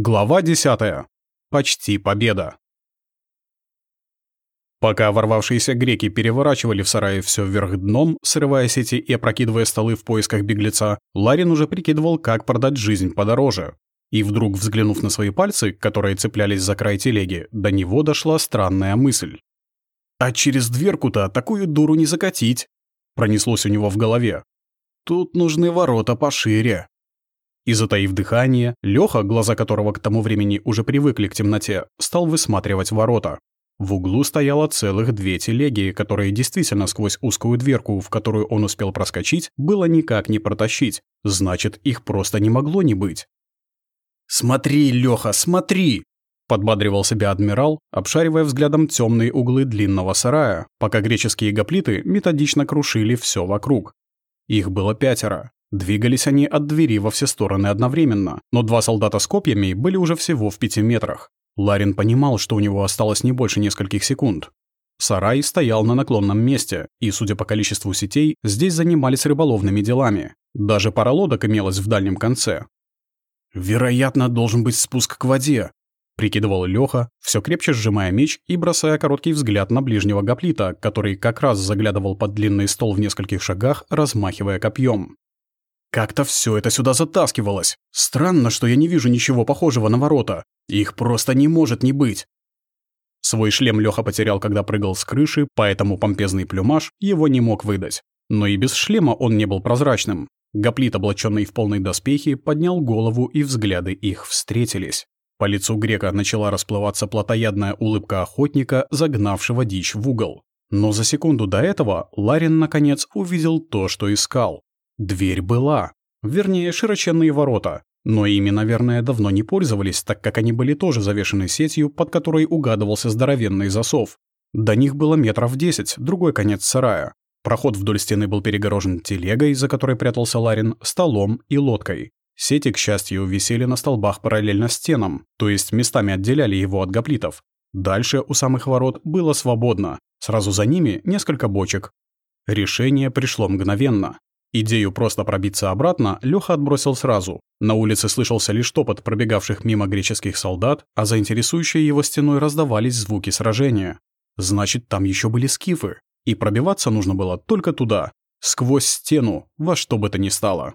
Глава 10. Почти победа. Пока ворвавшиеся греки переворачивали в сарае все вверх дном, срывая сети и опрокидывая столы в поисках беглеца, Ларин уже прикидывал, как продать жизнь подороже. И вдруг, взглянув на свои пальцы, которые цеплялись за край телеги, до него дошла странная мысль. «А через дверку-то такую дуру не закатить!» Пронеслось у него в голове. «Тут нужны ворота пошире». И затаив дыхание, Лёха, глаза которого к тому времени уже привыкли к темноте, стал высматривать ворота. В углу стояло целых две телеги, которые действительно сквозь узкую дверку, в которую он успел проскочить, было никак не протащить. Значит, их просто не могло не быть. «Смотри, Лёха, смотри!» Подбадривал себя адмирал, обшаривая взглядом темные углы длинного сарая, пока греческие гоплиты методично крушили все вокруг. Их было пятеро. Двигались они от двери во все стороны одновременно, но два солдата с копьями были уже всего в пяти метрах. Ларин понимал, что у него осталось не больше нескольких секунд. Сарай стоял на наклонном месте, и, судя по количеству сетей, здесь занимались рыболовными делами. Даже пара лодок имелась в дальнем конце. «Вероятно, должен быть спуск к воде», — прикидывал Лёха, все крепче сжимая меч и бросая короткий взгляд на ближнего гоплита, который как раз заглядывал под длинный стол в нескольких шагах, размахивая копьем. Как-то все это сюда затаскивалось. Странно, что я не вижу ничего похожего на ворота. Их просто не может не быть. Свой шлем Лёха потерял, когда прыгал с крыши, поэтому помпезный плюмаж его не мог выдать. Но и без шлема он не был прозрачным. Гоплит, облаченный в полной доспехи, поднял голову, и взгляды их встретились. По лицу грека начала расплываться плотоядная улыбка охотника, загнавшего дичь в угол. Но за секунду до этого Ларин, наконец, увидел то, что искал. Дверь была. Вернее, широченные ворота. Но ими, наверное, давно не пользовались, так как они были тоже завешены сетью, под которой угадывался здоровенный засов. До них было метров десять, другой конец сарая. Проход вдоль стены был перегорожен телегой, за которой прятался Ларин, столом и лодкой. Сети, к счастью, висели на столбах параллельно стенам, то есть местами отделяли его от гоплитов. Дальше у самых ворот было свободно, сразу за ними несколько бочек. Решение пришло мгновенно. Идею просто пробиться обратно Лёха отбросил сразу. На улице слышался лишь топот пробегавших мимо греческих солдат, а за интересующей его стеной раздавались звуки сражения. Значит, там еще были скифы. И пробиваться нужно было только туда, сквозь стену, во что бы то ни стало.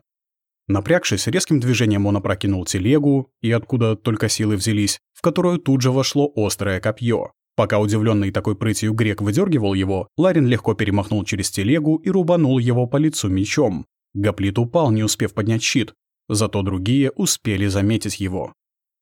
Напрягшись, резким движением он опрокинул телегу, и откуда только силы взялись, в которую тут же вошло острое копье. Пока удивленный такой прытью грек выдергивал его, Ларин легко перемахнул через телегу и рубанул его по лицу мечом. Гоплит упал, не успев поднять щит, зато другие успели заметить его.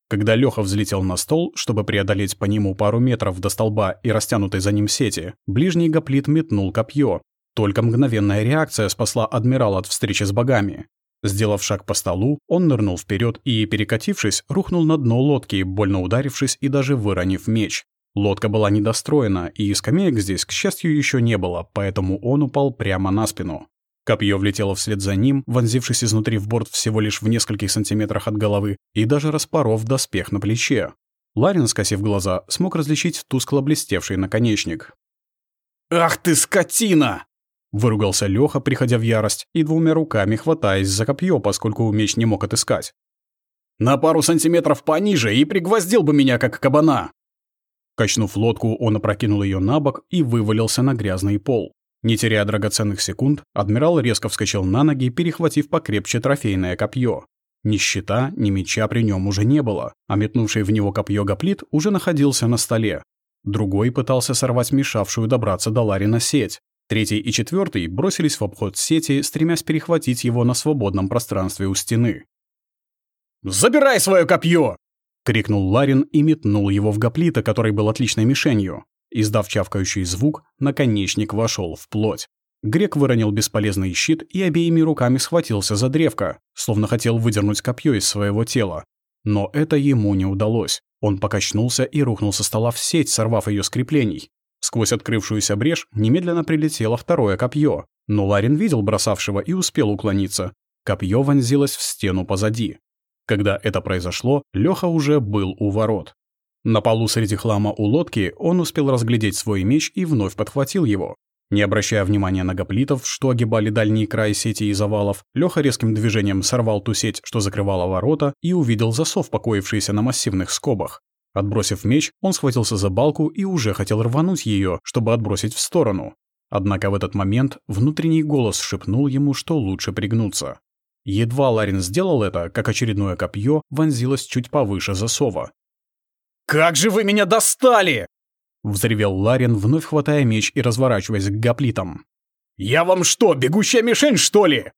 Когда Лёха взлетел на стол, чтобы преодолеть по нему пару метров до столба и растянутой за ним сети, ближний гоплит метнул копье. Только мгновенная реакция спасла адмирала от встречи с богами. Сделав шаг по столу, он нырнул вперед и, перекатившись, рухнул на дно лодки, больно ударившись и даже выронив меч. Лодка была недостроена, и скамеек здесь, к счастью, еще не было, поэтому он упал прямо на спину. Копье влетело вслед за ним, вонзившись изнутри в борт всего лишь в нескольких сантиметрах от головы и даже распоров доспех на плече. Ларин, скосив глаза, смог различить тускло блестевший наконечник. «Ах ты, скотина!» Выругался Лёха, приходя в ярость, и двумя руками хватаясь за копье, поскольку меч не мог отыскать. «На пару сантиметров пониже и пригвоздил бы меня, как кабана!» Качнув лодку, он опрокинул ее на бок и вывалился на грязный пол. Не теряя драгоценных секунд, адмирал резко вскочил на ноги, перехватив покрепче трофейное копье. Ни щита, ни меча при нем уже не было, а метнувший в него копье гоплит уже находился на столе. Другой пытался сорвать мешавшую добраться до Ларина сеть. Третий и четвертый бросились в обход сети, стремясь перехватить его на свободном пространстве у стены. «Забирай свое копье!» — крикнул Ларин и метнул его в гоплита, который был отличной мишенью. Издав чавкающий звук, наконечник вошел в плоть. Грек выронил бесполезный щит и обеими руками схватился за древко, словно хотел выдернуть копье из своего тела. Но это ему не удалось. Он покачнулся и рухнул со стола в сеть, сорвав ее с креплений. Сквозь открывшуюся брешь немедленно прилетело второе копье, но Ларин видел бросавшего и успел уклониться. Копье вонзилось в стену позади. Когда это произошло, Лёха уже был у ворот. На полу среди хлама у лодки он успел разглядеть свой меч и вновь подхватил его. Не обращая внимания на гоплитов, что огибали дальний край сети и завалов, Лёха резким движением сорвал ту сеть, что закрывала ворота, и увидел засов, покоившийся на массивных скобах. Отбросив меч, он схватился за балку и уже хотел рвануть ее, чтобы отбросить в сторону. Однако в этот момент внутренний голос шепнул ему, что лучше пригнуться. Едва Ларин сделал это, как очередное копье вонзилось чуть повыше засова. «Как же вы меня достали!» Взревел Ларин, вновь хватая меч и разворачиваясь к гоплитам. «Я вам что, бегущая мишень, что ли?»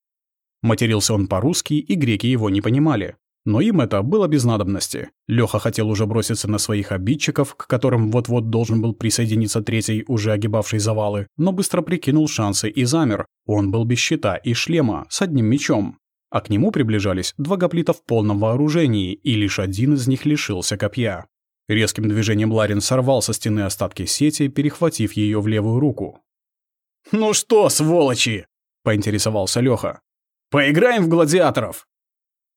Матерился он по-русски, и греки его не понимали. Но им это было без надобности. Лёха хотел уже броситься на своих обидчиков, к которым вот-вот должен был присоединиться третий, уже огибавший завалы, но быстро прикинул шансы и замер. Он был без щита и шлема, с одним мечом. А к нему приближались два гоплита в полном вооружении, и лишь один из них лишился копья. Резким движением Ларин сорвал со стены остатки сети, перехватив ее в левую руку. «Ну что, сволочи?» — поинтересовался Леха. «Поиграем в гладиаторов!»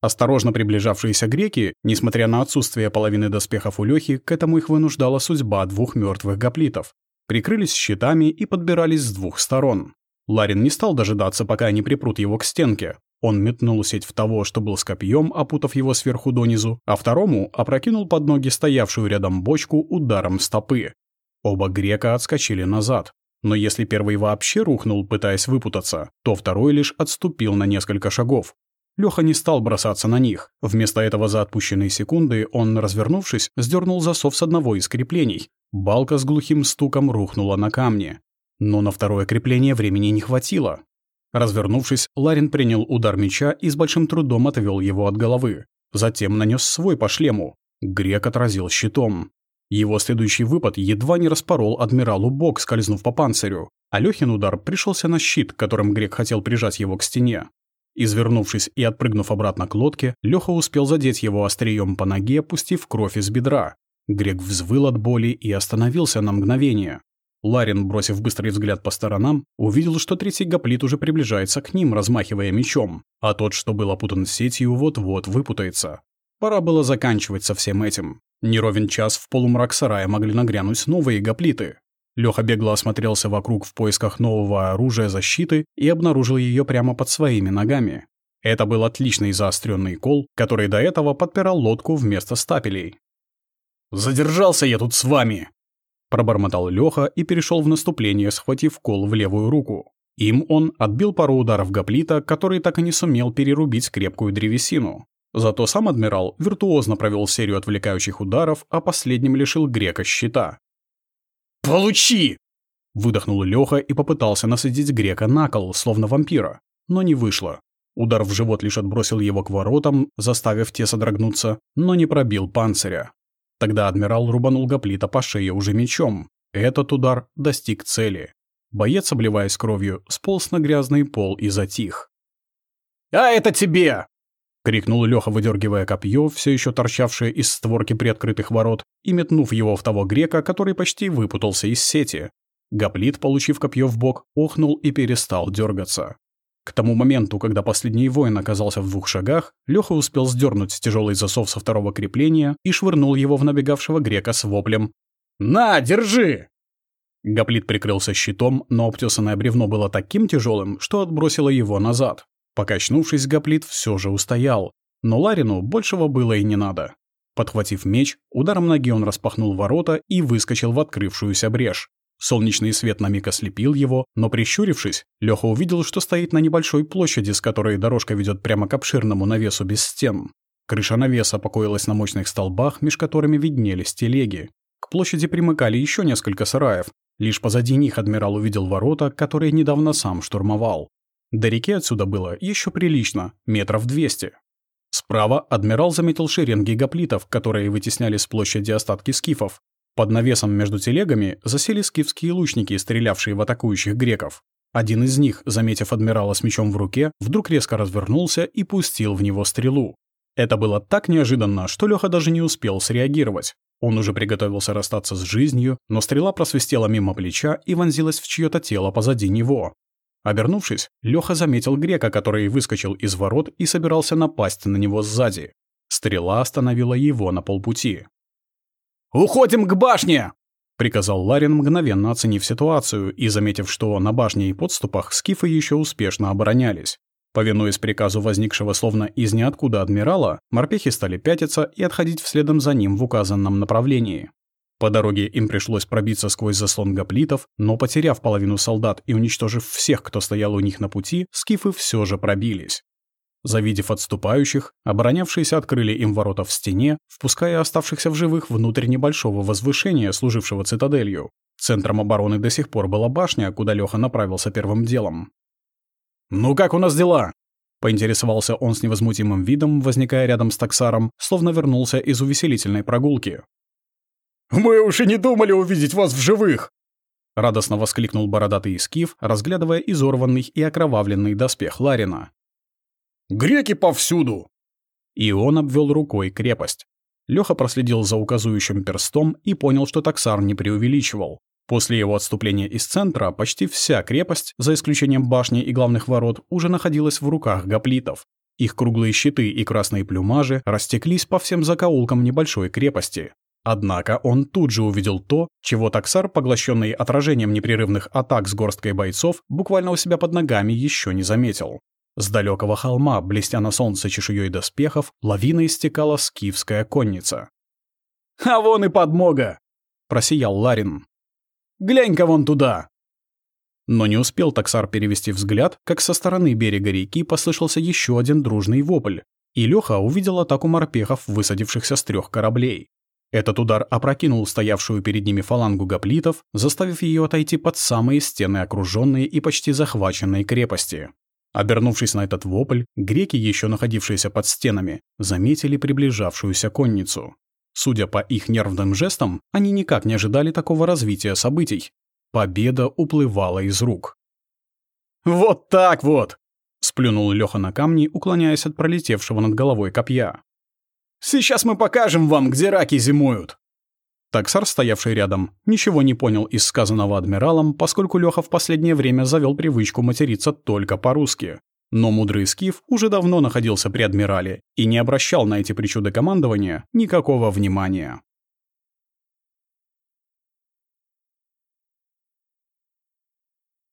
Осторожно приближавшиеся греки, несмотря на отсутствие половины доспехов у Лёхи, к этому их вынуждала судьба двух мертвых гоплитов. Прикрылись щитами и подбирались с двух сторон. Ларин не стал дожидаться, пока они припрут его к стенке. Он метнул сеть в того, что был с копьем, опутав его сверху донизу, а второму опрокинул под ноги стоявшую рядом бочку ударом стопы. Оба грека отскочили назад. Но если первый вообще рухнул, пытаясь выпутаться, то второй лишь отступил на несколько шагов. Лёха не стал бросаться на них. Вместо этого за отпущенные секунды он, развернувшись, сдернул засов с одного из креплений. Балка с глухим стуком рухнула на камни. Но на второе крепление времени не хватило. Развернувшись, Ларин принял удар меча и с большим трудом отвел его от головы. Затем нанес свой по шлему. Грек отразил щитом. Его следующий выпад едва не распорол адмиралу бок, скользнув по панцирю. А Лёхин удар пришелся на щит, которым Грек хотел прижать его к стене. Извернувшись и отпрыгнув обратно к лодке, Лёха успел задеть его острием по ноге, пустив кровь из бедра. Грек взвыл от боли и остановился на мгновение. Ларин, бросив быстрый взгляд по сторонам, увидел, что третий гоплит уже приближается к ним, размахивая мечом, а тот, что был опутан сетью, вот-вот выпутается. Пора было заканчивать со всем этим. Неровен час в полумрак сарая могли нагрянуть новые гоплиты. Лёха бегло осмотрелся вокруг в поисках нового оружия защиты и обнаружил ее прямо под своими ногами. Это был отличный заостренный кол, который до этого подпирал лодку вместо стапелей. «Задержался я тут с вами!» Пробормотал Лёха и перешел в наступление, схватив кол в левую руку. Им он отбил пару ударов гоплита, который так и не сумел перерубить крепкую древесину. Зато сам адмирал виртуозно провел серию отвлекающих ударов, а последним лишил грека щита. «Получи!» Выдохнул Лёха и попытался насадить грека на кол, словно вампира. Но не вышло. Удар в живот лишь отбросил его к воротам, заставив те содрогнуться, но не пробил панциря. Тогда адмирал рубанул гоплита по шее уже мечом. Этот удар достиг цели. Боец, обливаясь кровью, сполз на грязный пол и затих. «А это тебе!» — крикнул Лёха, выдергивая копье, все еще торчавшее из створки приоткрытых ворот, и метнув его в того грека, который почти выпутался из сети. Гоплит, получив копье в бок, охнул и перестал дергаться. К тому моменту, когда последний воин оказался в двух шагах, Лёха успел сдернуть тяжелый засов со второго крепления и швырнул его в набегавшего грека с воплем «На, держи!». Гоплит прикрылся щитом, но обтесанное бревно было таким тяжелым, что отбросило его назад. Покачнувшись, Гоплит все же устоял, но Ларину большего было и не надо. Подхватив меч, ударом ноги он распахнул ворота и выскочил в открывшуюся брешь. Солнечный свет на миг ослепил его, но прищурившись, Лёха увидел, что стоит на небольшой площади, с которой дорожка ведет прямо к обширному навесу без стен. Крыша навеса покоилась на мощных столбах, меж которыми виднелись телеги. К площади примыкали еще несколько сараев. Лишь позади них адмирал увидел ворота, которые недавно сам штурмовал. До реки отсюда было еще прилично, метров двести. Справа адмирал заметил шеренги гоплитов, которые вытесняли с площади остатки скифов. Под навесом между телегами засели скифские лучники, стрелявшие в атакующих греков. Один из них, заметив адмирала с мечом в руке, вдруг резко развернулся и пустил в него стрелу. Это было так неожиданно, что Лёха даже не успел среагировать. Он уже приготовился расстаться с жизнью, но стрела просвистела мимо плеча и вонзилась в чьё-то тело позади него. Обернувшись, Лёха заметил грека, который выскочил из ворот и собирался напасть на него сзади. Стрела остановила его на полпути. «Уходим к башне!» приказал Ларин, мгновенно оценив ситуацию и заметив, что на башне и подступах скифы еще успешно оборонялись. Повинуясь приказу возникшего словно из ниоткуда адмирала, морпехи стали пятиться и отходить вследом за ним в указанном направлении. По дороге им пришлось пробиться сквозь заслон гоплитов, но потеряв половину солдат и уничтожив всех, кто стоял у них на пути, скифы все же пробились. Завидев отступающих, оборонявшиеся открыли им ворота в стене, впуская оставшихся в живых внутрь небольшого возвышения, служившего цитаделью. Центром обороны до сих пор была башня, куда Леха направился первым делом. «Ну как у нас дела?» Поинтересовался он с невозмутимым видом, возникая рядом с таксаром, словно вернулся из увеселительной прогулки. «Мы уж и не думали увидеть вас в живых!» Радостно воскликнул бородатый скиф, разглядывая изорванный и окровавленный доспех Ларина. Греки повсюду!» И он обвел рукой крепость. Леха проследил за указующим перстом и понял, что таксар не преувеличивал. После его отступления из центра почти вся крепость, за исключением башни и главных ворот, уже находилась в руках гоплитов. Их круглые щиты и красные плюмажи растеклись по всем закоулкам небольшой крепости. Однако он тут же увидел то, чего таксар, поглощенный отражением непрерывных атак с горсткой бойцов, буквально у себя под ногами еще не заметил. С далекого холма, блестя на солнце чешуей доспехов, лавиной стекала скифская конница. «А вон и подмога!» — просиял Ларин. «Глянь-ка вон туда!» Но не успел таксар перевести взгляд, как со стороны берега реки послышался еще один дружный вопль, и Леха увидел атаку морпехов, высадившихся с трех кораблей. Этот удар опрокинул стоявшую перед ними фалангу гоплитов, заставив ее отойти под самые стены окруженной и почти захваченной крепости. Обернувшись на этот вопль, греки, еще находившиеся под стенами, заметили приближавшуюся конницу. Судя по их нервным жестам, они никак не ожидали такого развития событий. Победа уплывала из рук. «Вот так вот!» — сплюнул Леха на камни, уклоняясь от пролетевшего над головой копья. «Сейчас мы покажем вам, где раки зимуют!» Таксар, стоявший рядом, ничего не понял из сказанного адмиралом, поскольку Леха в последнее время завел привычку материться только по-русски. Но мудрый скиф уже давно находился при адмирале и не обращал на эти причуды командования никакого внимания.